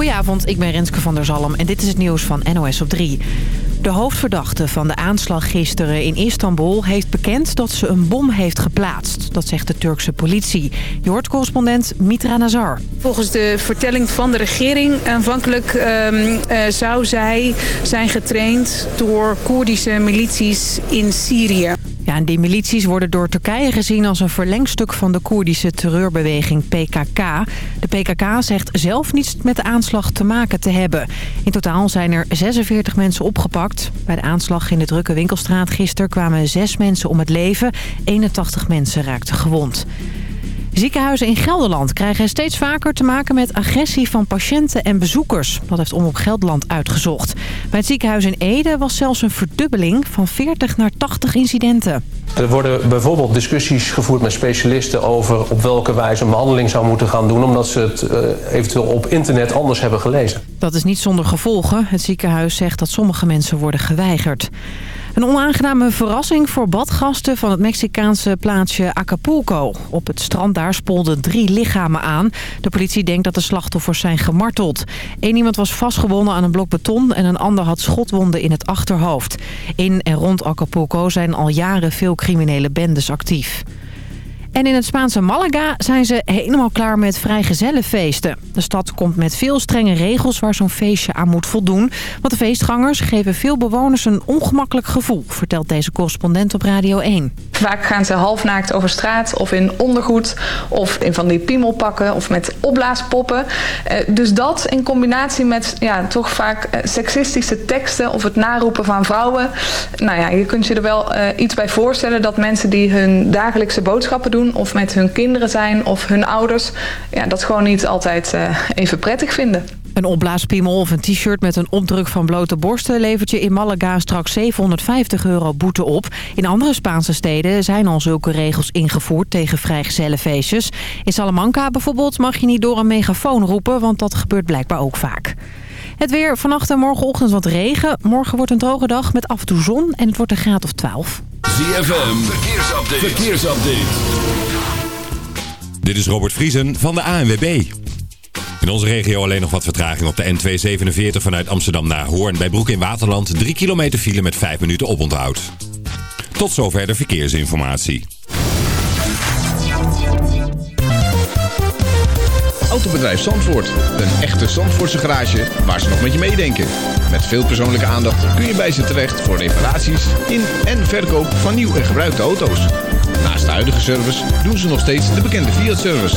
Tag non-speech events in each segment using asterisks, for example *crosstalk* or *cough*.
Goedenavond, ik ben Renske van der Zalm en dit is het nieuws van NOS op 3. De hoofdverdachte van de aanslag gisteren in Istanbul heeft bekend dat ze een bom heeft geplaatst. Dat zegt de Turkse politie. Je hoort correspondent Mitra Nazar. Volgens de vertelling van de regering aanvankelijk um, uh, zou zij zijn getraind door Koerdische milities in Syrië. Ja, die milities worden door Turkije gezien als een verlengstuk van de Koerdische terreurbeweging PKK. De PKK zegt zelf niets met de aanslag te maken te hebben. In totaal zijn er 46 mensen opgepakt. Bij de aanslag in de drukke winkelstraat gisteren kwamen zes mensen om het leven. 81 mensen raakten gewond. Ziekenhuizen in Gelderland krijgen steeds vaker te maken met agressie van patiënten en bezoekers. Dat heeft Omroep Gelderland uitgezocht. Bij het ziekenhuis in Ede was zelfs een verdubbeling van 40 naar 80 incidenten. Er worden bijvoorbeeld discussies gevoerd met specialisten over op welke wijze een behandeling zou moeten gaan doen... omdat ze het uh, eventueel op internet anders hebben gelezen. Dat is niet zonder gevolgen. Het ziekenhuis zegt dat sommige mensen worden geweigerd. Een onaangename verrassing voor badgasten van het Mexicaanse plaatsje Acapulco. Op het strand daar spolden drie lichamen aan. De politie denkt dat de slachtoffers zijn gemarteld. Eén iemand was vastgewonden aan een blok beton en een ander had schotwonden in het achterhoofd. In en rond Acapulco zijn al jaren veel criminele bendes actief. En in het Spaanse Malaga zijn ze helemaal klaar met vrijgezellenfeesten. De stad komt met veel strenge regels waar zo'n feestje aan moet voldoen. Want de feestgangers geven veel bewoners een ongemakkelijk gevoel, vertelt deze correspondent op Radio 1. Vaak gaan ze halfnaakt over straat of in ondergoed of in van die piemelpakken of met opblaaspoppen. Dus dat in combinatie met ja, toch vaak seksistische teksten of het naroepen van vrouwen. Nou ja, je kunt je er wel iets bij voorstellen dat mensen die hun dagelijkse boodschappen doen of met hun kinderen zijn of hun ouders... Ja, dat gewoon niet altijd even prettig vinden. Een opblaaspiemel of een t-shirt met een opdruk van blote borsten... levert je in Malaga straks 750 euro boete op. In andere Spaanse steden zijn al zulke regels ingevoerd tegen vrijgezellenfeestjes. In Salamanca bijvoorbeeld mag je niet door een megafoon roepen... want dat gebeurt blijkbaar ook vaak. Het weer vannacht en morgenochtend wat regen. Morgen wordt een droge dag met af en toe zon en het wordt een graad of 12. ZFM, verkeersupdate. verkeersupdate. Dit is Robert Vriesen van de ANWB. In onze regio alleen nog wat vertraging op de N247 vanuit Amsterdam naar Hoorn. Bij Broek in Waterland 3 kilometer file met 5 minuten oponthoud. Tot zover de verkeersinformatie. Autobedrijf Zandvoort. Een echte Zandvoortse garage waar ze nog met je meedenken. Met veel persoonlijke aandacht kun je bij ze terecht voor reparaties in en verkoop van nieuw en gebruikte auto's. Naast de huidige service doen ze nog steeds de bekende Fiat-service.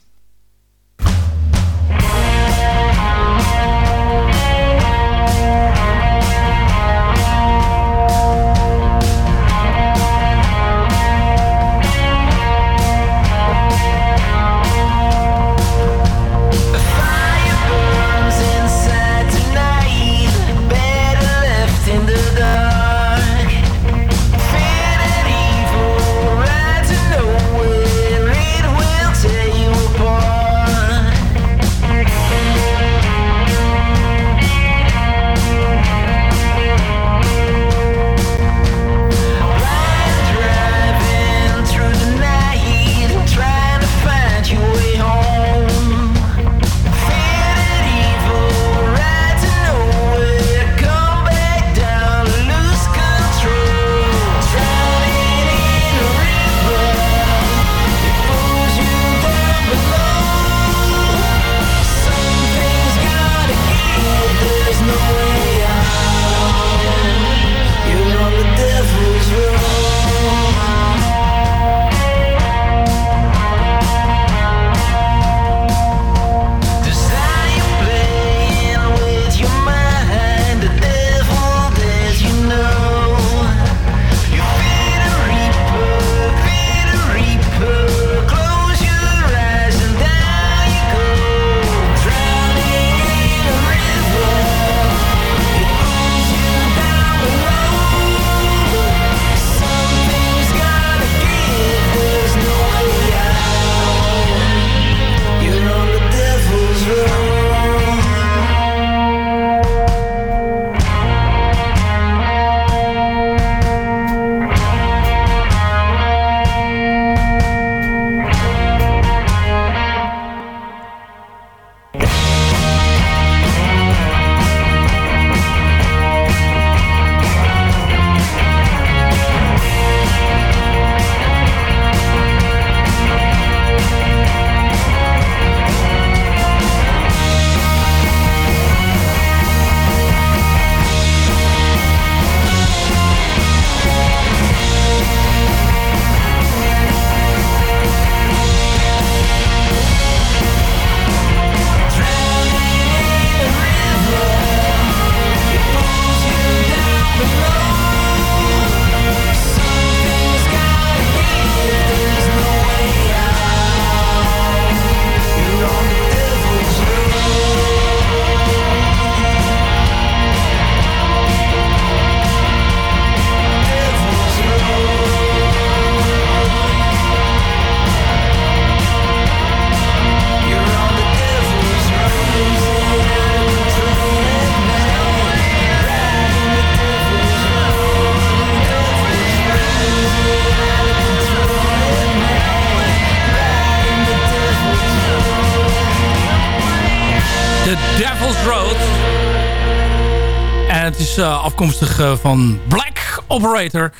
Afkomstig van Black Operator.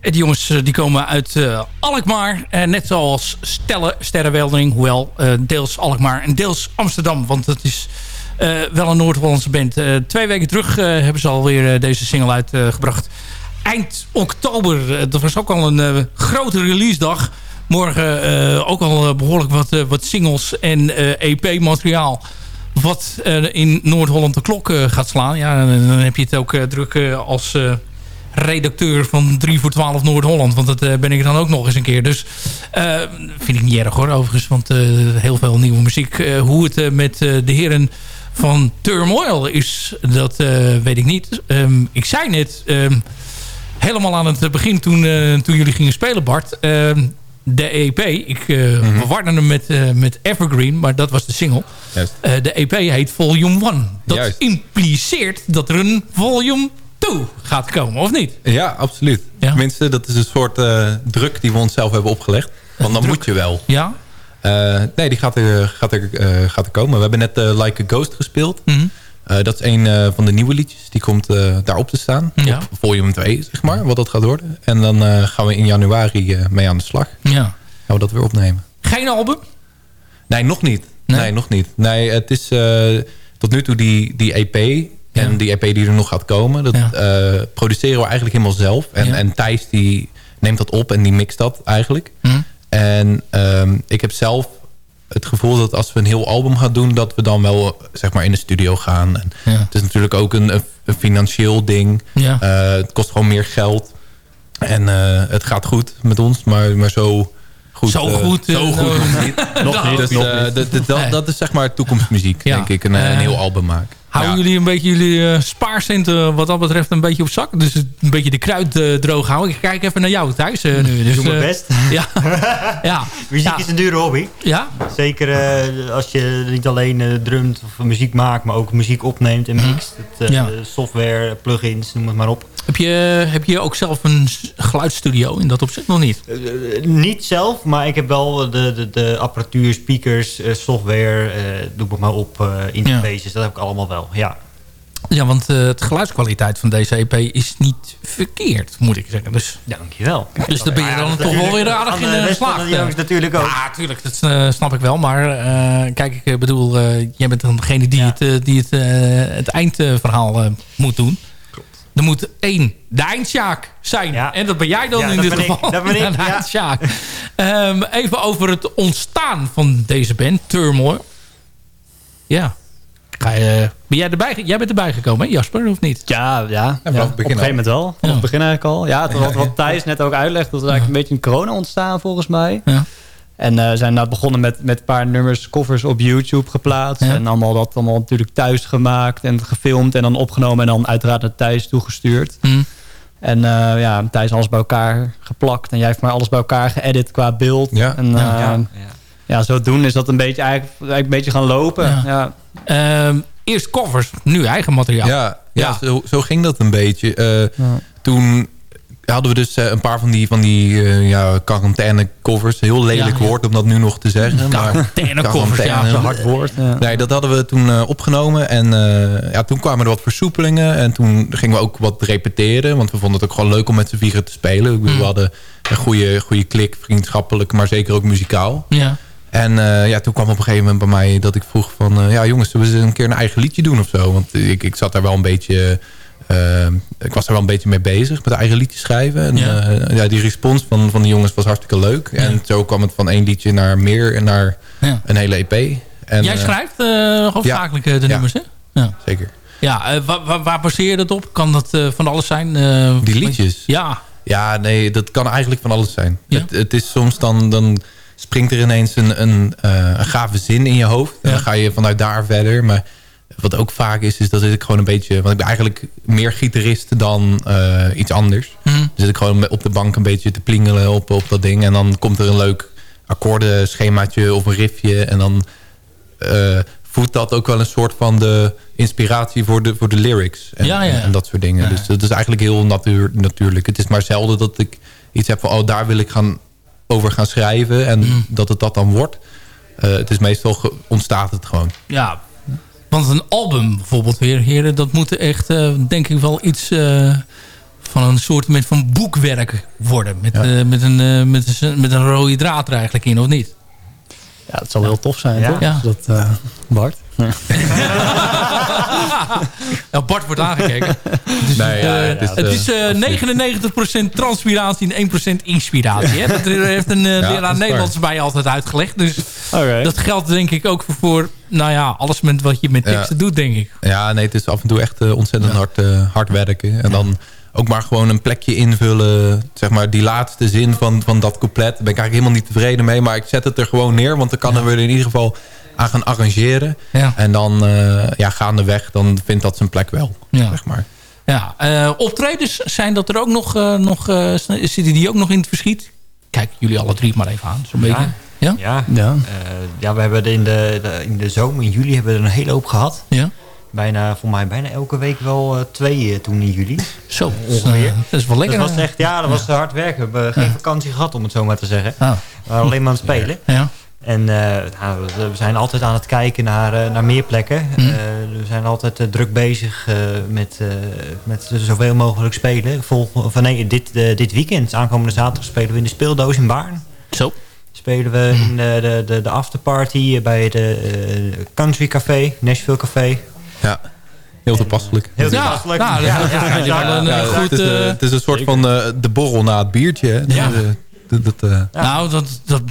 En die jongens die komen uit Alkmaar. net zoals Stelle, Sterrenweldering. Hoewel deels Alkmaar en deels Amsterdam. Want het is wel een Noord-Hollandse band. twee weken terug hebben ze alweer deze single uitgebracht. Eind oktober. dat was ook al een grote release dag. Morgen ook al behoorlijk wat, wat singles en EP-materiaal wat in Noord-Holland de klok gaat slaan. Ja, dan heb je het ook druk als redacteur van 3 voor 12 Noord-Holland. Want dat ben ik dan ook nog eens een keer. Dus vind ik niet erg hoor, overigens. Want heel veel nieuwe muziek. hoe het met de heren van Turmoil is, dat weet ik niet. Ehm, ik zei net, um, helemaal aan het begin toen, toen jullie gingen spelen Bart... Ehm, de EP. Ik uh, mm -hmm. hem met, uh, met Evergreen, maar dat was de single. Uh, de EP heet Volume 1. Dat Juist. impliceert dat er een Volume 2 gaat komen, of niet? Ja, absoluut. Ja? Tenminste, dat is een soort druk die we onszelf hebben opgelegd. Want dan moet je wel. Ja? nee, die gaat er, gaat, er, gaat er komen. We hebben net Like a Ghost gespeeld. Mm -hmm. Uh, dat is een uh, van de nieuwe liedjes. Die komt uh, daarop te staan. Ja. Op volume 2, zeg maar. Wat dat gaat worden. En dan gaan we in januari mee aan de slag. Ja. Gaan we dat weer opnemen. Geen album? Nee, nog niet. Nee, nee nog niet. Nee, het is tot nu toe die, die EP. Ja. En die EP die er nog gaat komen. Dat ja. produceren we eigenlijk helemaal zelf. En, en Thijs die neemt dat op en die mixt dat eigenlijk. Hm. En um, ik heb zelf het gevoel dat als we een heel album gaan doen... dat we dan wel zeg maar in de studio gaan. En Het is natuurlijk ook een, een financieel ding. Ja. Uh, het kost gewoon meer geld. En uh, het gaat goed met ons, maar, maar zo goed. Zo uh, goed, zo goed *laughs* nog niet. nog niet. Dus, nog niet. Dat, dat, is zeg maar toekomstmuziek, ja. denk ik. Een, een heel album maken. Houden jullie een beetje jullie uh, spaarcenten wat dat betreft een beetje op zak? Dus een beetje de kruid uh, droog houden. Ik kijk even naar jou thuis uh, nu. Dus, Doe mijn best. *laughs* ja. *laughs* ja. Muziek ja. is een dure hobby. Ja? Zeker als je niet alleen drumt of muziek maakt, maar ook muziek opneemt en mixt. Het, ja. Software, plugins, noem het maar op. Heb je, heb je ook zelf een geluidsstudio in dat opzicht nog niet? niet zelf, maar ik heb wel de, de, de apparatuur, speakers, software, doe ik maar op, interfaces. Dat heb ik allemaal wel ja. Ja, want uh, de geluidskwaliteit van deze EP is niet verkeerd, moet ik zeggen. Dus, Dankjewel. Dus daar ben je dan toch wel weer aardig in uh, geslaagd. natuurlijk ook. Ja, natuurlijk. Dat uh, snap ik wel. Maar uh, kijk, ik bedoel, jij bent dan degene die ja. het, die het, het eindverhaal moet doen. Er moet één, de zijn. Ja. En dat ben jij dan in dit geval. Ik, dat ben ik, *laughs* de eindsjaak. um, even over het ontstaan van deze band, Turmoil. Ja, Ga je, ben jij, erbij, jij bent erbij gekomen, hè, Jasper, of niet? Ja, ja, ja, op een gegeven moment wel. Op het begin eigenlijk al. Ja, wat, wat *laughs* Thijs net ook uitlegt, dat is eigenlijk een beetje een corona ontstaan volgens mij. Ja. En uh, zijn nou begonnen met, met een paar nummers, covers op YouTube geplaatst. En allemaal dat allemaal natuurlijk thuis gemaakt en gefilmd en dan opgenomen en dan uiteraard naar Thijs toegestuurd. Mm. En uh, ja, Thijs alles bij elkaar geplakt en jij heeft maar alles bij elkaar geëdit qua beeld. Ja. En, uh, ja, ja. zo doen is dat een beetje eigenlijk, eigenlijk een beetje gaan lopen. ja. Uh, eerst covers, nu eigen materiaal. Ja, ja, Zo, zo, ging dat een beetje. Uh, ja. Toen hadden we dus uh, een paar van die, van die uh, ja, quarantaine covers. Heel lelijk ja, woord om dat nu nog te zeggen. Quarantaine *laughs* covers, ja, zo'n hard woord. Nee, dat hadden we toen opgenomen. En ja, toen kwamen er wat versoepelingen. En toen gingen we ook wat repeteren. Want we vonden het ook gewoon leuk om met z'n vieren te spelen. Mm. We hadden een goede, goede klik, vriendschappelijk, maar zeker ook muzikaal. Ja. En uh, ja, toen kwam op een gegeven moment bij mij dat ik vroeg van... Uh, ja jongens, zullen we eens een keer een eigen liedje doen of zo? Want ik, ik zat daar wel een beetje... Uh, ik was er wel een beetje mee bezig met eigen liedjes schrijven. En ja. ja. die respons van, van de jongens was hartstikke leuk. Ja. En zo kwam het van één liedje naar meer en naar ja. een hele EP. En, Jij schrijft hoofdzakelijk de nummers, hè? Ja, zeker. Ja, waar, waar baseer je dat op? Kan dat van alles zijn? die liedjes? Ja. Ja, nee, dat kan eigenlijk van alles zijn. Het, het is soms dan... dan springt er ineens een, een, een gave zin in je hoofd. En dan ga je vanuit daar verder. Maar wat ook vaak is, is dat ik gewoon een beetje... Want ik ben eigenlijk meer gitarist dan uh, iets anders. Mm. Dan zit ik gewoon op de bank een beetje te plingelen op, op dat ding. En dan komt er een leuk akkoordenschemaatje of een riffje. En dan uh, voedt dat ook wel een soort van de inspiratie voor de, voor de lyrics. En, ja, ja. en dat soort dingen. Dus dat is eigenlijk heel natuur, natuurlijk. Het is maar zelden dat ik iets heb van... oh, daar wil ik gaan over gaan schrijven. En mm. dat het dat dan wordt. Uh, het is meestal ontstaat het gewoon. Ja, Want een album bijvoorbeeld weer, heren, dat moet echt, denk ik wel iets van een soort van boekwerk worden. Met, met, een, met, een, met een rode draad er eigenlijk in, of niet? Ja, dat zal heel tof zijn, toch? Ja. Dat, Bart? Nou, Bart wordt aangekeken. *laughs* Dus, nee, ja, uh, het is, uh, 99% transpiratie en 1% inspiratie. Hè? Dat heeft een uh, leraar Nederlands bij altijd uitgelegd. Dus okay. dat geldt denk ik ook voor, nou ja, alles met wat je met teksten doet, denk ik. Ja, nee, het is af en toe echt ontzettend hard, hard werken. En dan ook maar gewoon een plekje invullen. Zeg maar die laatste zin van, van dat couplet. Daar ben ik eigenlijk helemaal niet tevreden mee. Maar ik zet het er gewoon neer. Want dan kan er in ieder geval aan gaan arrangeren. Ja. En dan uh, ja, gaandeweg, dan vindt dat zijn plek wel. Ja. Zeg maar. Ja, uh, optredens, zijn dat er ook nog, uh, nog zitten die ook nog in het verschiet? Kijk, jullie alle drie maar even aan, zo'n ja. beetje. Ja, ja. Ja. ja, we hebben in de, de, in de zomer, in juli, hebben we er een hele hoop gehad. Ja. Bijna, voor mij bijna elke week wel twee toen in juli. Zo, ongeveer. dat is wel lekker. Dat was echt, ja, dat was hard werken. We hebben geen vakantie gehad, om het zo maar te zeggen. Oh. We waren alleen maar aan het spelen. Ja. En uh, nou, we zijn altijd aan het kijken naar, uh, naar meer plekken. Mm. Uh, we zijn altijd druk bezig met, met zoveel mogelijk spelen. Vol, van, nee, dit, dit weekend, aankomende zaterdag, spelen we in de speeldoos in Baarn. Zo. Spelen we mm. in de, de, de afterparty bij de Country Café, Nashville Café. Ja. Heel toepasselijk. Heel toepasselijk. Ja, ja, ja, ja, ja het, is, het, is, een soort van de borrel na het biertje. Ja. Dat, dat, nou, dat, dat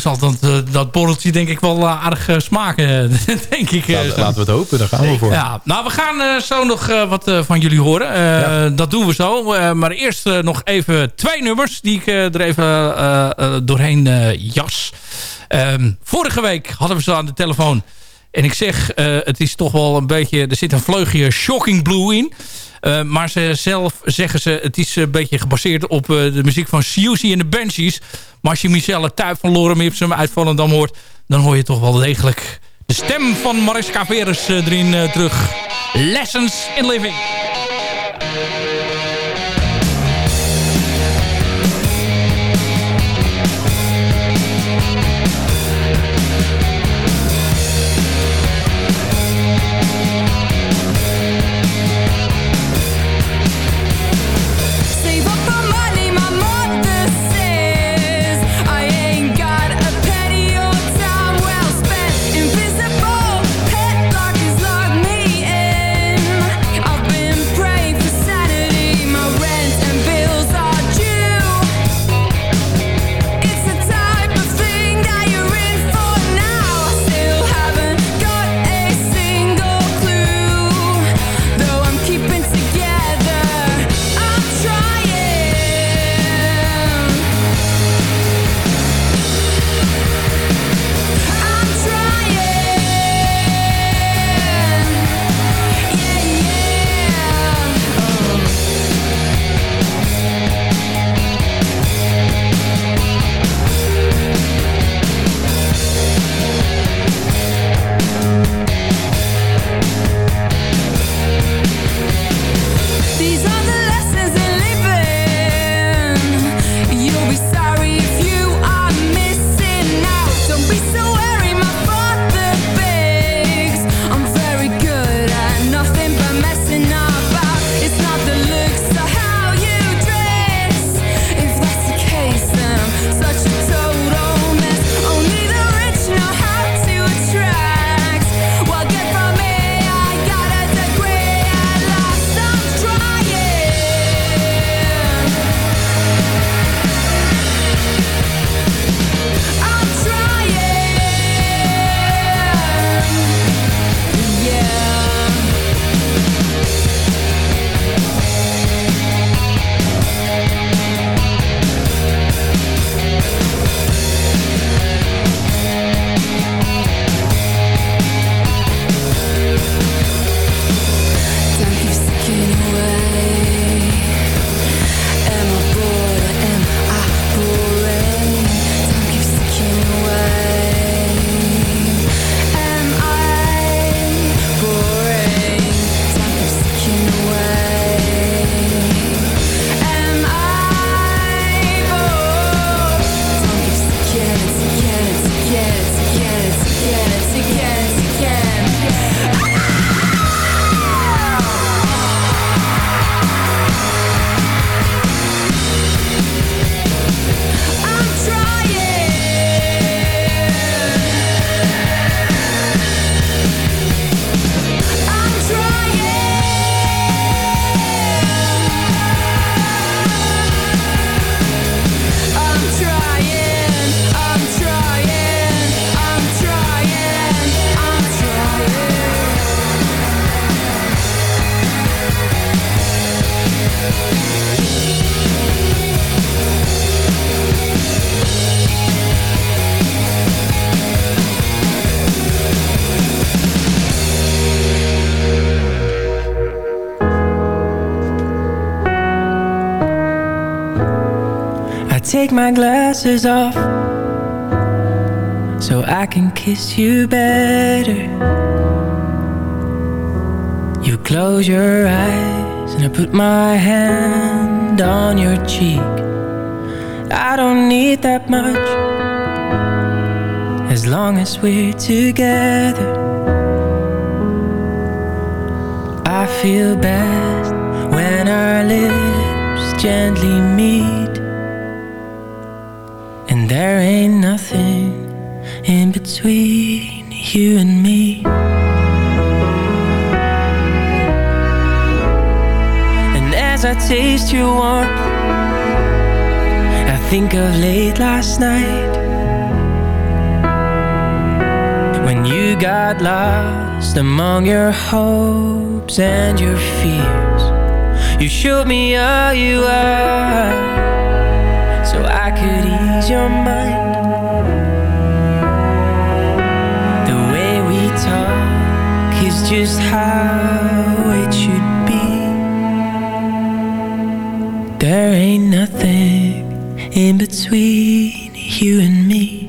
zal dat, eh, dat borreltje denk ik wel eh, aardig eh, smaken. *laughs* denk ik. Laten, laten we het hopen, daar gaan we voor. Ja, nou, we gaan zo nog wat van jullie horen. Dat doen we zo. maar eerst nog even twee nummers die ik er even doorheen jas. Um, vorige week hadden we ze aan de telefoon. En ik zeg, het is toch wel een beetje... Er zit een vleugje Shocking Blue in. Uh, maar ze zelf zeggen ze, het is een beetje gebaseerd op uh, de muziek van Siouxsie en de Banshees. Maar als je Michelle Tuip van Lorem Ipsum uit Volendam hoort... dan hoor je toch wel degelijk de stem van Mariska Veres erin terug. Lessons in Living. Glasses off so I can kiss you better. You close your eyes and I put my hand on your cheek. I don't need that much as long as we're together. I feel best when our lips gently meet, ain't nothing in between you and me. And as I taste your warmth, I think of late last night when you got lost among your hopes and your fears. You showed me all you are so I could ease your mind. Just how it should be. There ain't nothing in between you and me.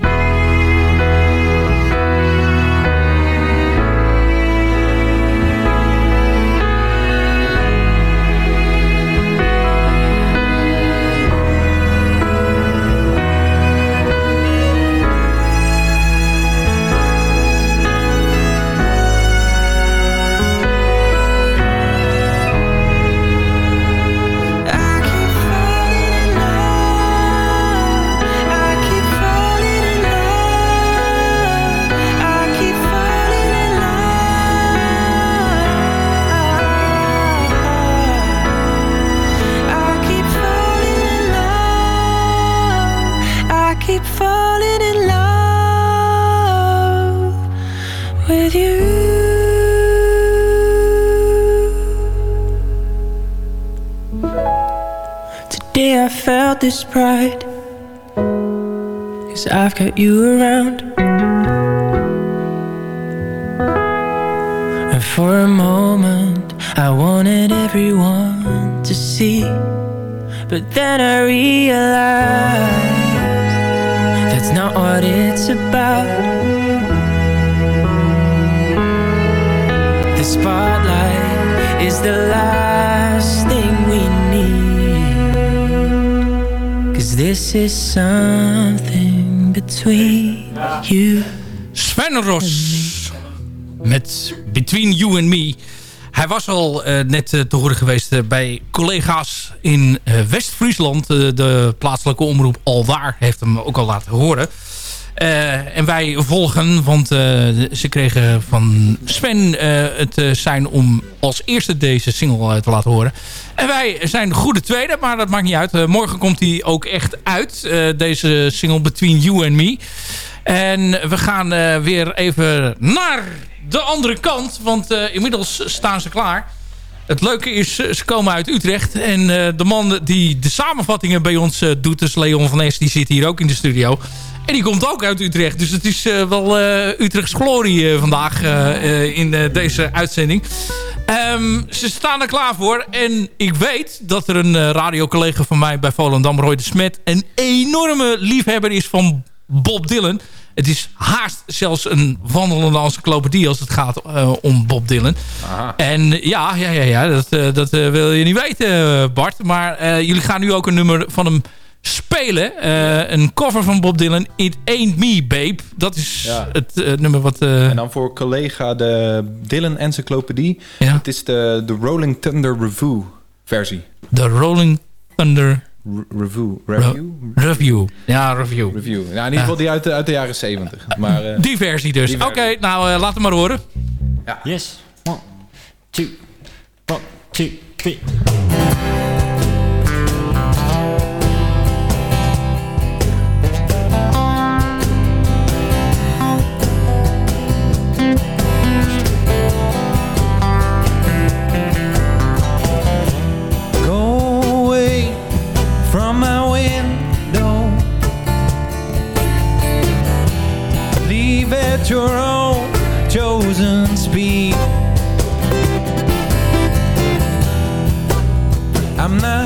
Cause you around. And for a moment I wanted everyone to see. But then I realized That's not what it's about. The spotlight is the last thing we need. Cause This is something between you Sven Ros met Between You and Me. Hij was al uh, net uh, te horen geweest uh, bij collega's in West-Friesland. de plaatselijke omroep Alwaar heeft hem ook al laten horen. Uh, en wij volgen, want uh, ze kregen van Sven uh, het zijn om als eerste deze single te laten horen. En wij zijn de goede tweede, maar dat maakt niet uit. morgen komt hij ook echt uit, deze single Between You and Me. En we gaan weer even naar de andere kant, want inmiddels staan ze klaar. Het leuke is, ze komen uit Utrecht. En de man die de samenvattingen bij ons doet, dus Leon van Es, die zit hier ook in de studio. En die komt ook uit Utrecht. Dus het is uh, wel uh, Utrechts glorie uh, vandaag in deze uitzending. Um, ze staan er klaar voor. En ik weet dat er een radiocollega van mij bij Volendam, Roy de Smet... een enorme liefhebber is van Bob Dylan. Het is haast zelfs een wandelende encyclopedie als het gaat om Bob Dylan. Aha. En ja, ja, ja, ja dat, dat wil je niet weten, Bart. Maar jullie gaan nu ook een nummer van hem spelen. Uh, een cover van Bob Dylan, It Ain't Me Babe. Dat is ja. het uh, nummer wat... Uh... En dan voor collega de Dylan Encyclopedie. Ja. Het is de, de Rolling Thunder Review versie. De Rolling Thunder... review. Review? Re review. Ja, review. Review. Ja, in ieder geval die uit de, uit de jaren 70. Maar, die versie dus. Oké, okay, nou laat hem maar horen. Ja. Yes. One, two, one, two, three. I'm not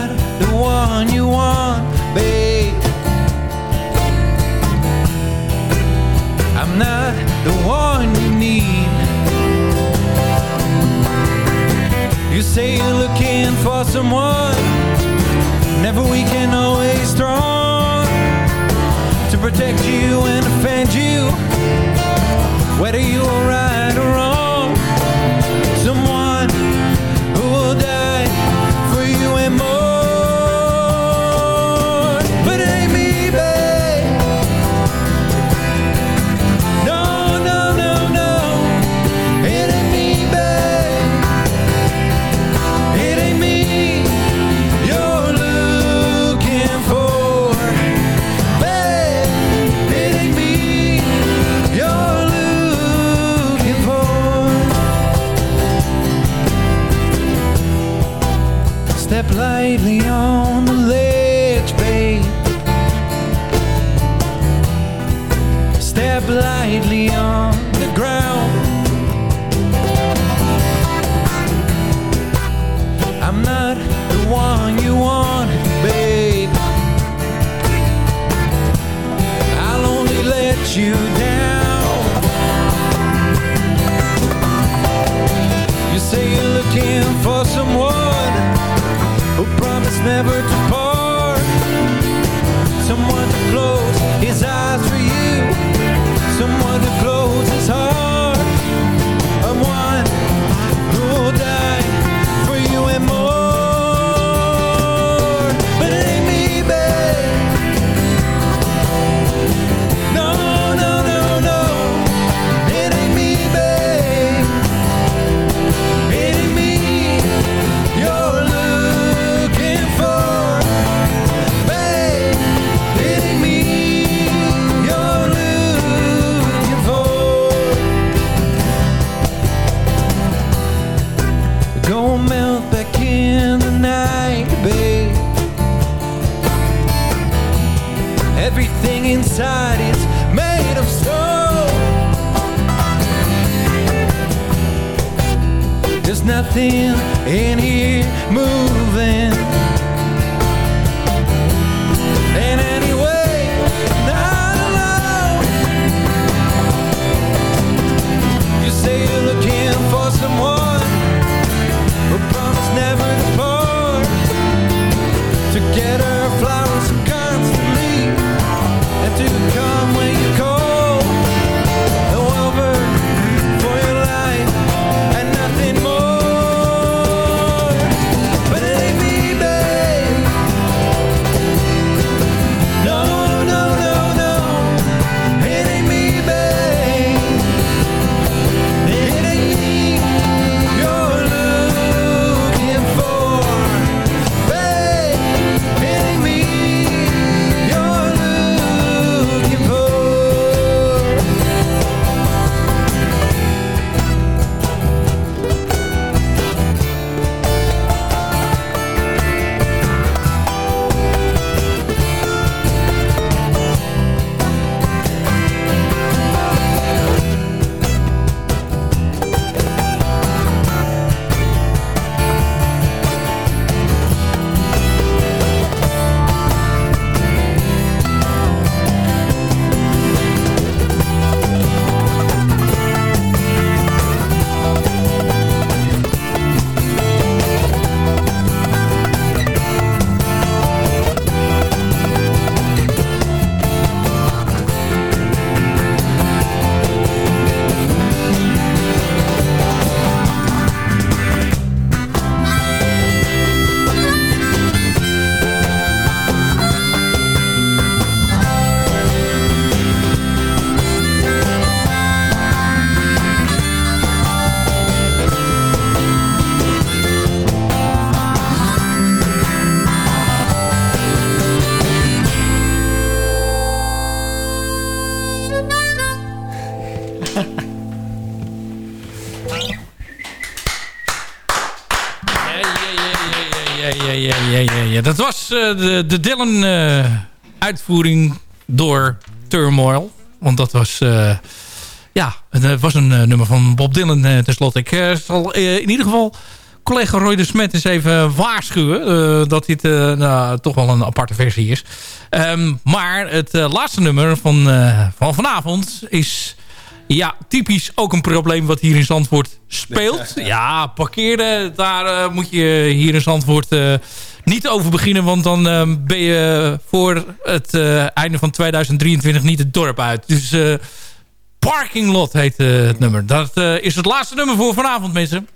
Eh, de, de Dylan-uitvoering eh, door Turmoil. Want dat was... Eh, ja, het was een nummer van Bob Dylan tenslotte. Ik zal in ieder geval collega Roy de Smet eens even waarschuwen... Dat dit nou, toch wel een aparte versie is. Ehm, maar het laatste nummer van, van vanavond is... Ja, typisch ook een probleem wat hier in Zandvoort speelt. *laughs* Ja, parkeren, daar moet je hier in Zandvoort niet over beginnen. Want dan ben je voor het einde van 2023 niet het dorp uit. Dus Parking Lot heet het nummer. Dat is het laatste nummer voor vanavond mensen.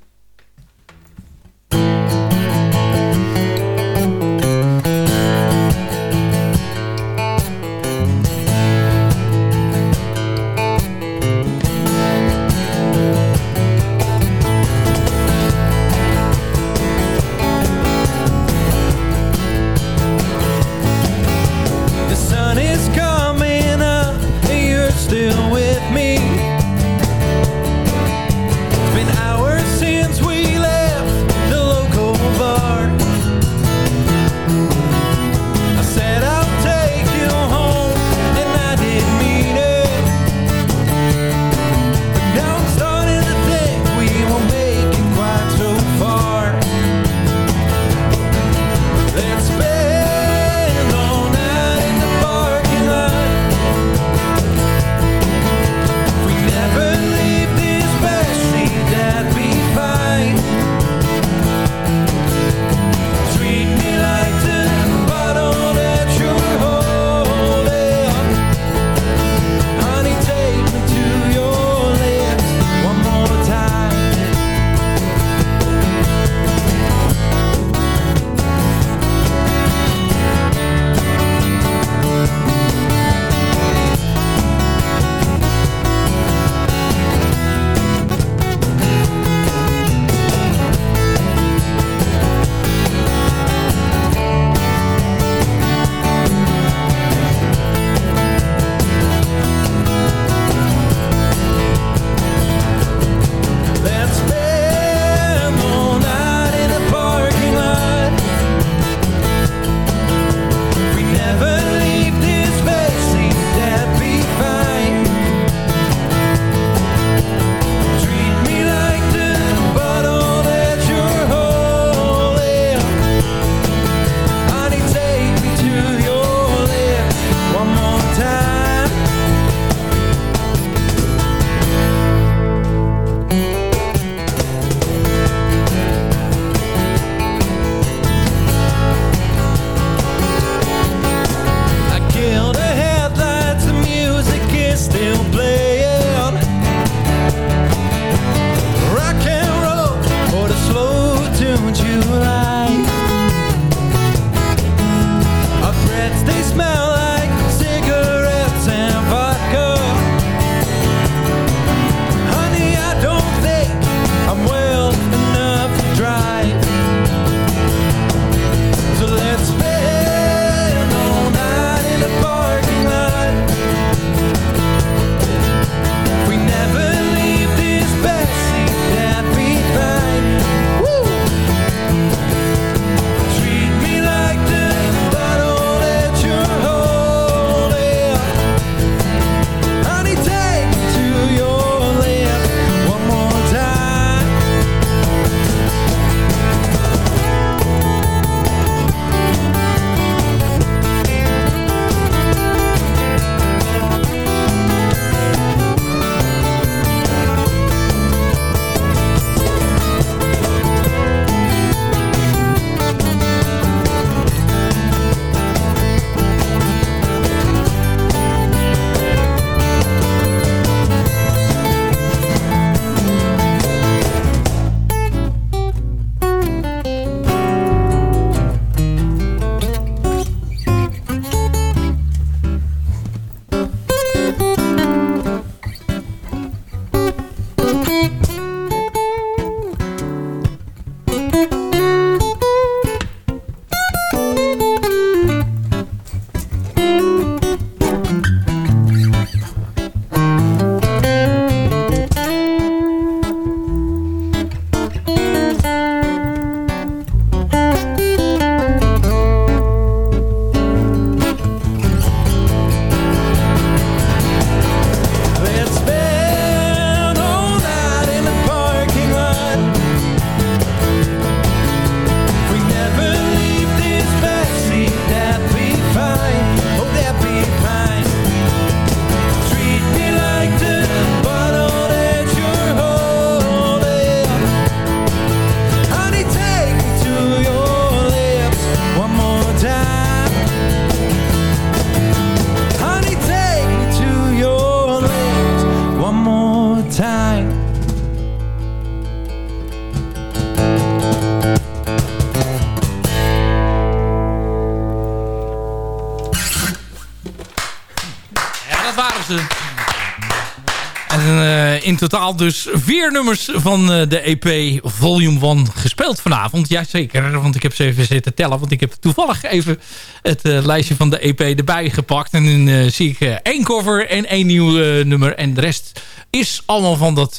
Totaal dus vier nummers van uh, de EP Volume 1 gespeeld vanavond. Jazeker, want ik heb ze even zitten tellen. Want ik heb toevallig even het uh, lijstje van de EP erbij gepakt. En dan zie ik één cover en één nieuw nummer. En de rest is allemaal van, dat,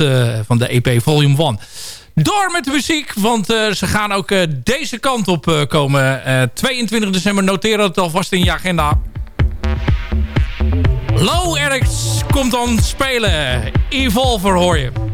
van de EP Volume 1. Door met de muziek, want ze gaan ook deze kant op komen. 22 december, noteer het alvast in je agenda. Low Eric's komt dan spelen. Evolver hoor je.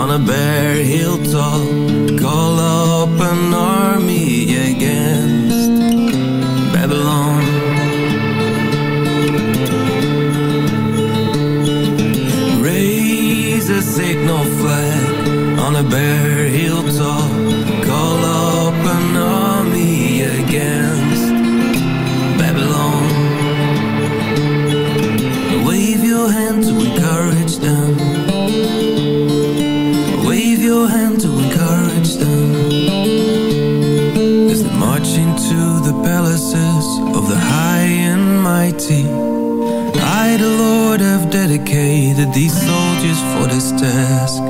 on a bare hilltop Call up an army against Babylon. Raise a signal flag on a bare hilltop Call up an army against Babylon. Wave your hand dedicated these soldiers for this task.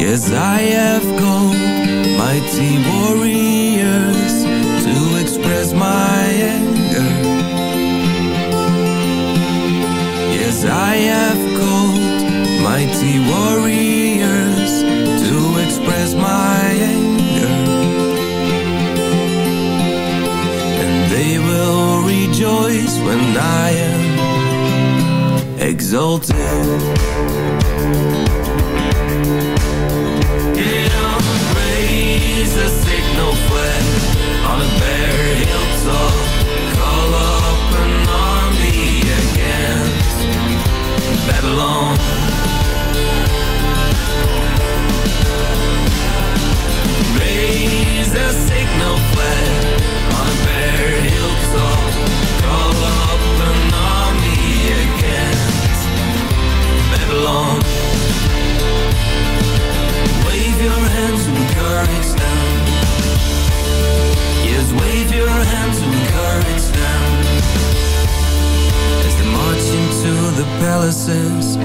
Yes, I have called mighty warriors to express my anger. Yes, I have called mighty warriors to express my anger. And they will rejoice when I am exalted. raise a signal flag on a bare hilltop.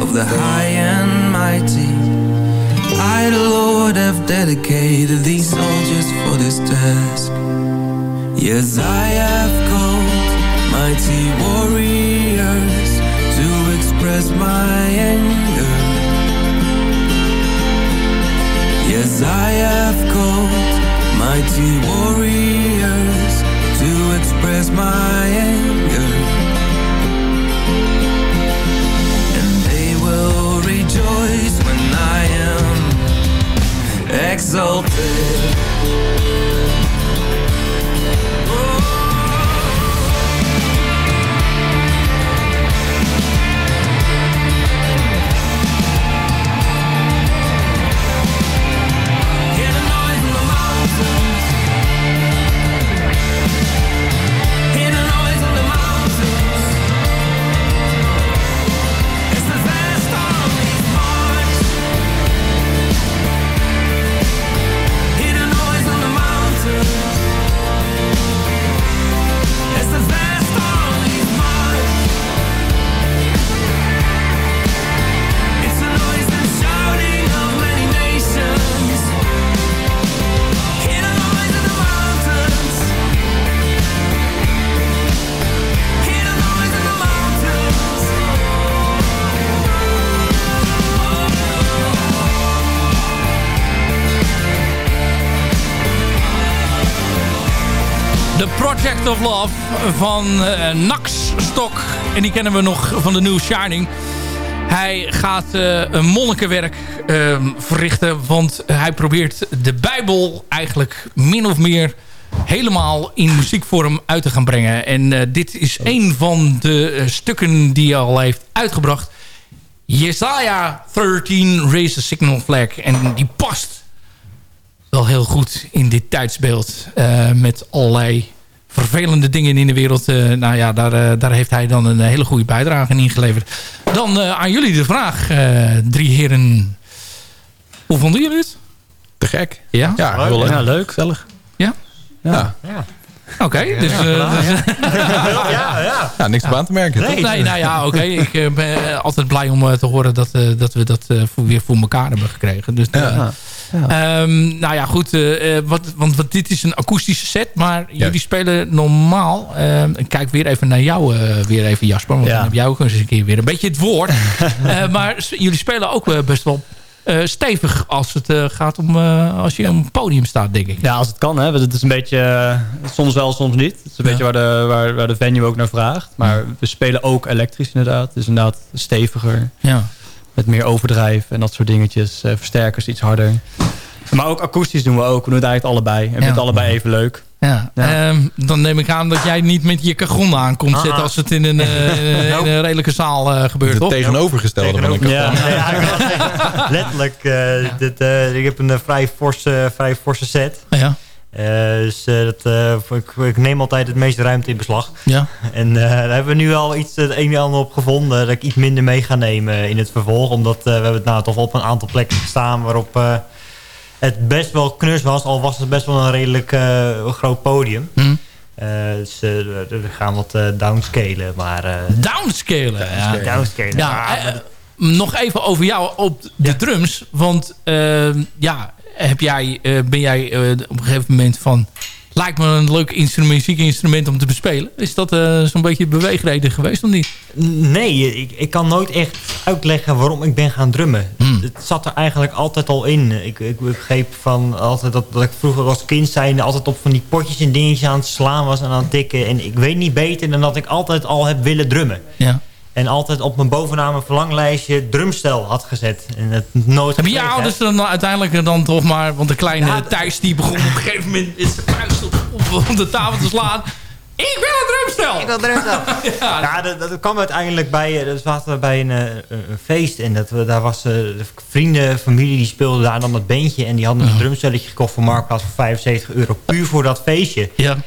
Of the high and mighty. I, the Lord, have dedicated these soldiers for this task. Yes, I have called mighty warriors to express my anger. Yes, I have called mighty warriors to express my anger. Exalted. Of Love van eh Nax Stok. En die kennen we nog van de nieuwe Shining. Hij gaat eh, een monnikenwerk eh, verrichten. Want hij probeert de Bijbel eigenlijk min of meer helemaal in muziekvorm uit te gaan brengen. En eh, dit is een van de stukken die hij al heeft uitgebracht. Jesaja 13 Raise a Signal Flag. En die past wel heel goed in dit tijdsbeeld. met allerlei vervelende dingen in de wereld. eh, nou ja, daar, eh, daar heeft hij dan een hele goede bijdrage in geleverd. Dan eh, aan jullie de vraag, eh, drie heren. Hoe vonden jullie het? Te gek. Ja? Ja, leuk. Ja, leuk. Gezellig. Ja? Ja. Oké, dus... eh, dus- *laughs* ja, ja. ja, niks op aan te merken. Nee, toch? nou ja, oké. *laughs* Ik eh, ben altijd blij om te horen dat, eh, dat we dat eh, voor, weer voor elkaar hebben gekregen. Dus, Ja. ehm, nou ja, goed. eh, eh, wat, want wat, dit is een akoestische set, maar jullie spelen normaal. ehm, ik kijk weer even naar jou, eh, weer even Jasper. Want Ja. dan heb jij ook eens een keer weer een beetje het woord. *laughs* Eh, maar jullie spelen ook best wel stevig als het eh, gaat om eh, als je op een podium staat, denk ik. Ja, als het kan. Hè. Het is een beetje, eh, soms wel, soms niet. Het is een Ja. beetje waar de, waar, waar de venue ook naar vraagt. Maar we spelen ook elektrisch inderdaad. Dus inderdaad steviger. Ja. Met meer overdrijf en dat soort dingetjes. Eh, versterkers iets harder. Maar ook akoestisch doen we ook. We doen het eigenlijk allebei. En vinden het allebei even leuk. Ja, ehm, dan neem ik aan dat jij niet met je kagon aan komt Ah, zetten als het in een, eh, *laughs* in een redelijke zaal eh, gebeurt, Het toch? tegenovergestelde van een Ja, kagon. ja, ik *laughs* letterlijk. eh, dit, eh, ik heb een vrij, forse, vrij forse set. Ja. Eh, dus dat, eh, ik, ik neem altijd het meeste ruimte in beslag. Ja. En eh, daar hebben we nu al iets het een en ander op gevonden. Dat ik iets minder mee ga nemen in het vervolg. Omdat eh, we hebben het nou toch op een aantal plekken gestaan waarop eh, het best wel knus was. Al was het best wel een redelijk eh, groot podium. Hm. dus we gaan wat downscalen. Maar, downscalen? Ja. Downscalen. Ja, nog even over jou op de drums. Want ja, heb jij, ben jij op een gegeven moment van lijkt me een leuk instrument, muziekinstrument om te bespelen. Is dat uh, zo'n beetje beweegreden geweest of niet? Nee, ik, ik kan nooit echt uitleggen waarom ik ben gaan drummen. Hmm. Het zat er eigenlijk altijd al in. Ik, ik begreep van altijd dat, dat ik vroeger als kind zijnde altijd op van die potjes en dingetjes aan het slaan was en aan het tikken. En ik weet niet beter dan dat ik altijd al heb willen drummen. Ja. En altijd op mijn bovenaan verlanglijstje drumstel had gezet. En het nooit Hebben je ouders dan uiteindelijk dan toch maar... Want de kleine ja, Thijs die begon op een gegeven moment... met zijn vuist op, op, de tafel te slaan. Ik wil een drumstel! Ik wil drumstel. *laughs* ja, ja dat, dat, kwam uiteindelijk bij... Dus zaten we bij een, eh, een, feest. En dat we, daar was uh, vrienden, familie... die speelden daar dan dat beentje. En die hadden een drumstelletje gekocht voor Marktplaats... voor 75 euro. Puur voor dat feestje. Ja.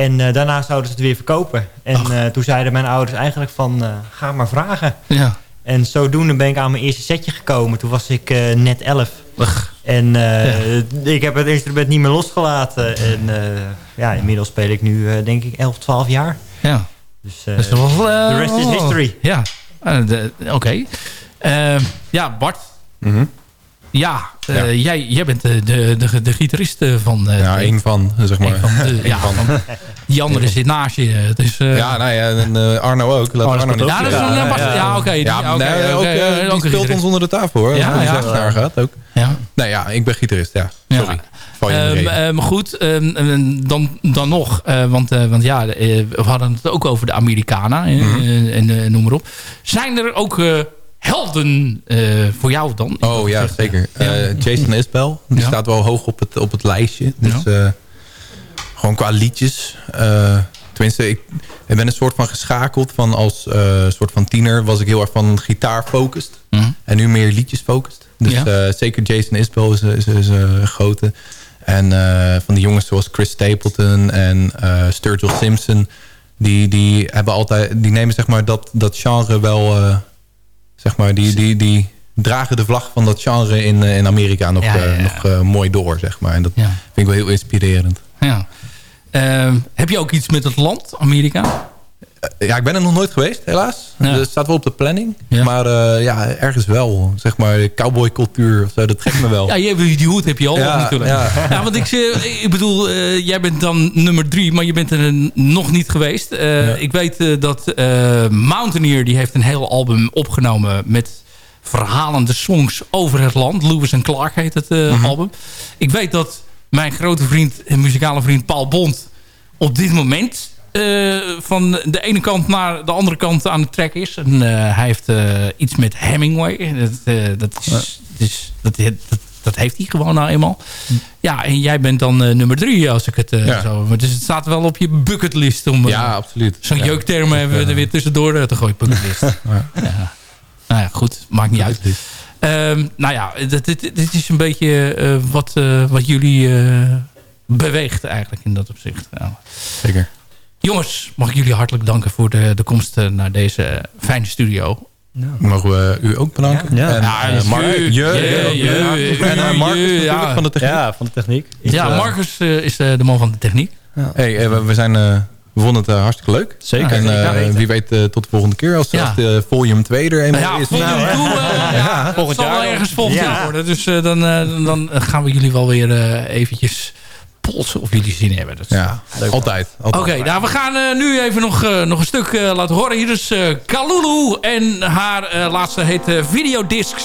En uh, daarna zouden ze het weer verkopen. En uh, toen zeiden mijn ouders eigenlijk van, uh, ga maar vragen. Ja. En zodoende ben ik aan mijn eerste setje gekomen. Toen was ik net elf. Ugh. En ja. ik heb het instrument niet meer losgelaten. En ja, inmiddels speel ik nu denk ik 11, 12 jaar. Ja. Dus de rest is history. Ja, oké. Okay. ja, Bart. Mm -hmm. Ja, uh, jij, jij bent de, de, de, de gitarist eh, van... Uh, ja, één van, zeg maar. Van de, *laughs* ja, van. die andere zit naast je. Dus, ja, nou ja, en Arno ook. Laat Arno, Arno ja, dat is ja, ja, ja oké. Ja, nee, ook, ook, die speelt ons onder de tafel hoor. Ja, ja. Daar gaat ook. Ja. Nee, ja, ik ben gitarist, ja. Sorry. Um, maar goed, um, dan, dan nog. Uh, want, uh, want ja, we hadden het ook over de Americana. Mm -hmm. en noem maar op. Zijn er ook helden uh, voor jou dan? Oh ja, zeker. Uh, Jason Isbell, die ja. staat wel hoog op het, op het lijstje. Dus ja. uh, gewoon qua liedjes. tenminste, ik, ik ben een soort van geschakeld. Van als soort van tiener was ik heel erg van gitaar focused. Mm. En nu meer liedjes focused. Dus ja. zeker Jason Isbell is, is, is een grote. En van die jongens zoals Chris Stapleton en Sturgill Simpson... Die, die, hebben altijd, die nemen zeg maar dat, dat genre wel zeg maar, die, die, die dragen de vlag van dat genre in, in Amerika nog, ja, ja, ja. nog uh, mooi door, zeg maar. En dat vind ik wel heel inspirerend. Ja. Uh, heb je ook iets met het land, Amerika? Uh, ja, ik ben er nog nooit geweest, helaas. Ja. Het staat wel op de planning. Maar uh, ja, ergens wel. Zeg maar, cowboycultuur of zo, dat trekt me wel. ja, je, die hoed heb je al natuurlijk. Ja. ja, want ik, ik bedoel, jij bent dan nummer drie, maar je bent er nog niet geweest. Ik weet dat Mountaineer, die heeft een heel album opgenomen met verhalende songs over het land. Lewis en Clark heet het mm -hmm. album. Ik weet dat mijn grote vriend en muzikale vriend Paul Bond op dit moment van de ene kant naar de andere kant aan de track is. En, uh, hij heeft uh, iets met Hemingway. Dat, dat, is, dus, dat, dat, dat, heeft hij gewoon nou eenmaal. Hm. Ja, en jij bent dan nummer drie als ik het ja. zo... Dus het staat wel op je bucketlist. Om, ja, absoluut. Zo'n ja. jeukterm hebben we er weer tussendoor te gooien. Bucketlist. *laughs* ja. Nou ja, goed. Maakt niet uit. Um, nou ja, dit, dit, dit, is een beetje wat, wat jullie beweegt eigenlijk in dat opzicht. Nou. Zeker. Jongens, mag ik jullie hartelijk danken voor de, de komst naar deze fijne studio. Nou. Mogen we u ook bedanken? Ja, en, ja, uh, Mark, je, je, je, en uh, Marcus ja. van de techniek. Ja, van de techniek. Ja, Marcus uh, is de man van de techniek. Ja. Hey, we, we, zijn, we vonden het hartstikke leuk. Zeker. En wie weet tot de volgende keer als, ja. als de volume 2 er eenmaal nou is. Nou, nou, ja, *laughs* volgend jaar. zal wel ergens volgend jaar worden. Dus dan, dan gaan we jullie wel weer eventjes of jullie zin hebben. Dat ja, altijd. altijd. Oké, nou we gaan uh, nu even nog, uh, nog een stuk uh, laten horen. Hier is Kalulu en haar laatste heet Videodiscs.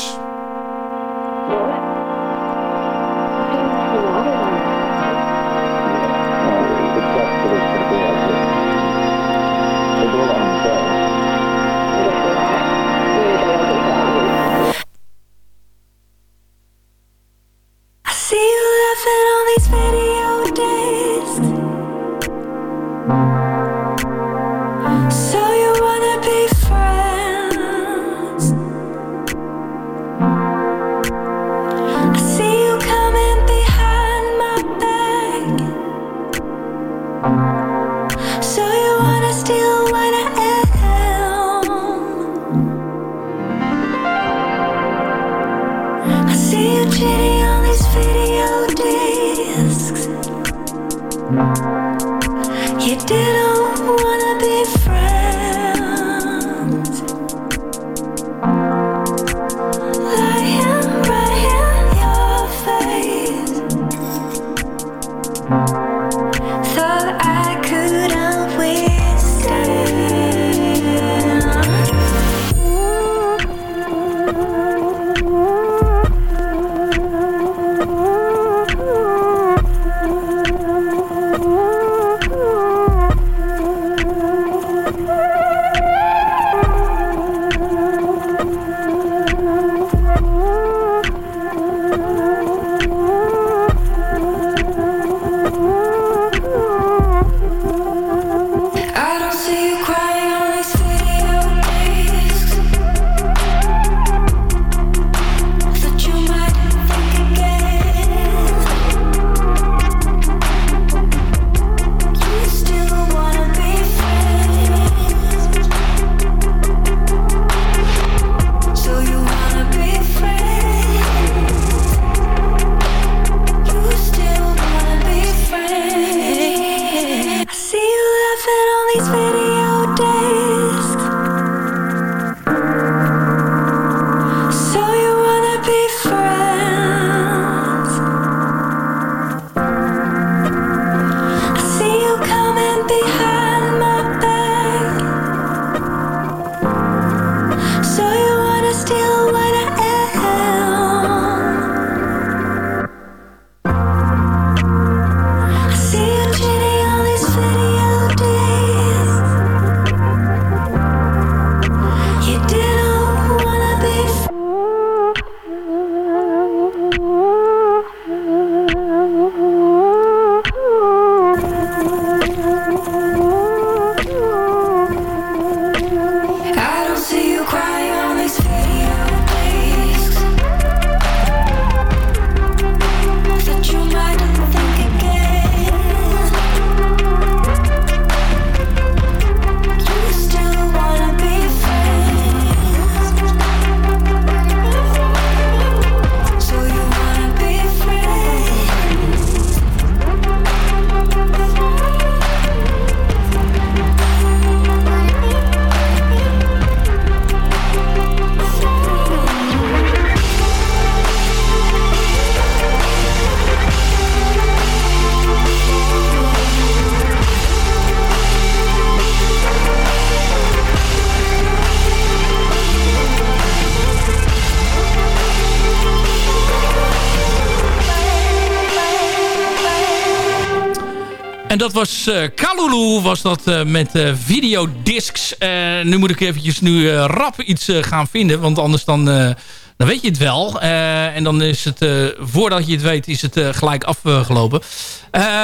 En dat was uh, Kalulu, was dat uh, met uh, videodiscs. nu moet ik eventjes nu rap iets gaan vinden, want anders dan, dan weet je het wel. en dan is het, voordat je het weet, is het gelijk afgelopen.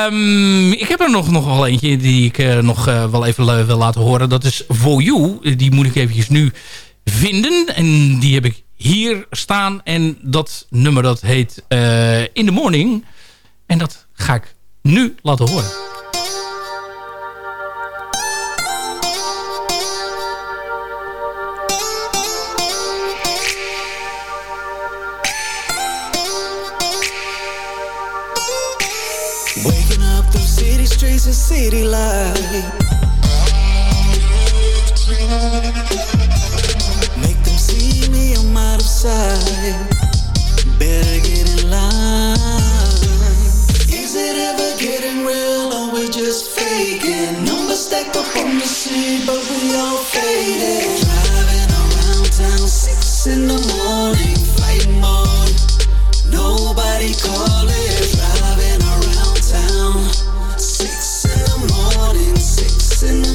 Um, ik heb er nog, nog wel eentje die ik nog wel even wil laten horen. Dat is For You. Die moet ik eventjes nu vinden. En die heb ik hier staan. En dat nummer dat heet In the Morning. En dat ga ik nu laten horen. Streets and city lights. Make them see me, I'm out of sight. Better get in line. Is it ever getting real or we just faking? Numbers stacked up on the scene, but we all faded. Driving around town, six in the morning Flight mode, nobody calling Listen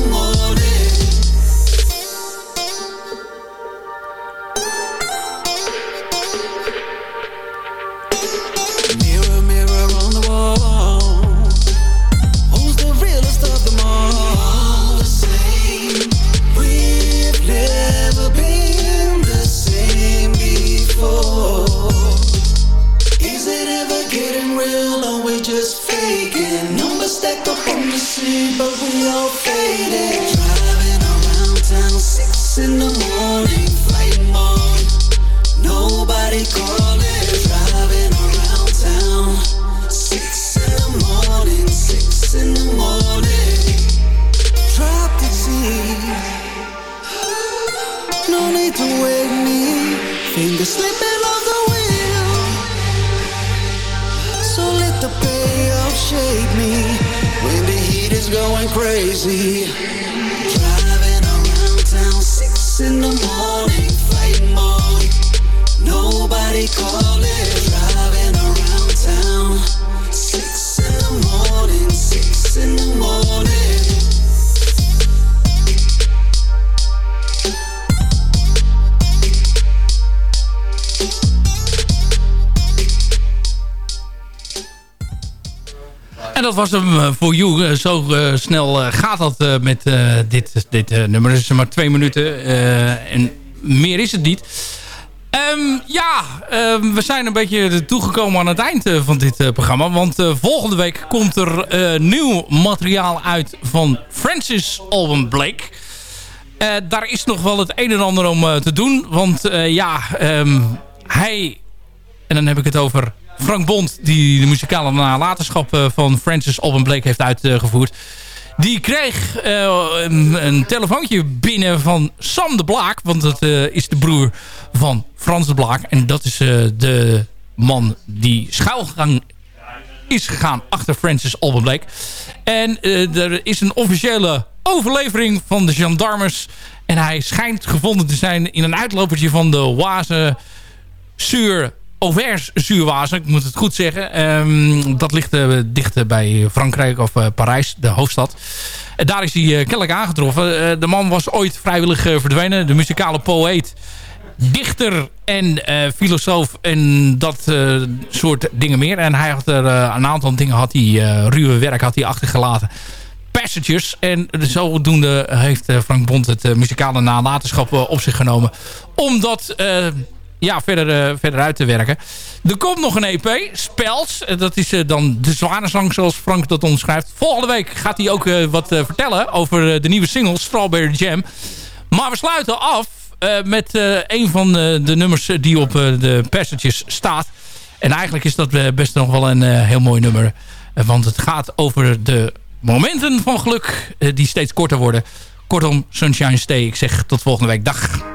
Eh, snel eh, gaat dat eh, met dit, dit nummer. Het is maar twee minuten. en meer is het niet. Ehm, ja, ehm, we zijn een beetje toegekomen aan het eind van dit programma. Want volgende week komt er nieuw materiaal uit van Francis Alban Blake. Daar is nog wel het een en ander om te doen. Want ja, ehm, hij... En dan heb ik het over Frank Bond... die de muzikale nalatenschap eh, van Francis Alban Blake heeft uitgevoerd. Die kreeg eh, een, telefoontje binnen van Sam de Blaak. Want dat eh, is de broer van Frans de Blaak. En dat is de man die schuilgang is gegaan achter Francis Alban Blake. En er is een officiële overlevering van de gendarmes. En hij schijnt gevonden te zijn in een uitlopertje van de Oise Sur Auvers zuurwazen, ik moet het goed zeggen. Ehm, dat ligt uh, dicht uh, bij Frankrijk of uh, Parijs, de hoofdstad. En daar is hij kennelijk aangetroffen. de man was ooit vrijwillig verdwenen. De muzikale poëet, dichter en filosoof en dat soort dingen meer. En hij had er een aantal dingen, had hij, ruwe werk had hij achtergelaten. Passages. En zodoende heeft Frank Bond het muzikale nalatenschap op zich genomen. Omdat ja, verder, uh, verder uit te werken. Er komt nog een EP, Spels. dat is uh, dan de zwanenzang zoals Frank dat omschrijft. Volgende week gaat hij ook wat vertellen over de nieuwe single Strawberry Jam. Maar we sluiten af met een van de nummers die op de passages staat. En eigenlijk is dat best nog wel een heel mooi nummer. want het gaat over de momenten van geluk die steeds korter worden. Kortom, Sunshine Stay. Ik zeg tot volgende week. Dag.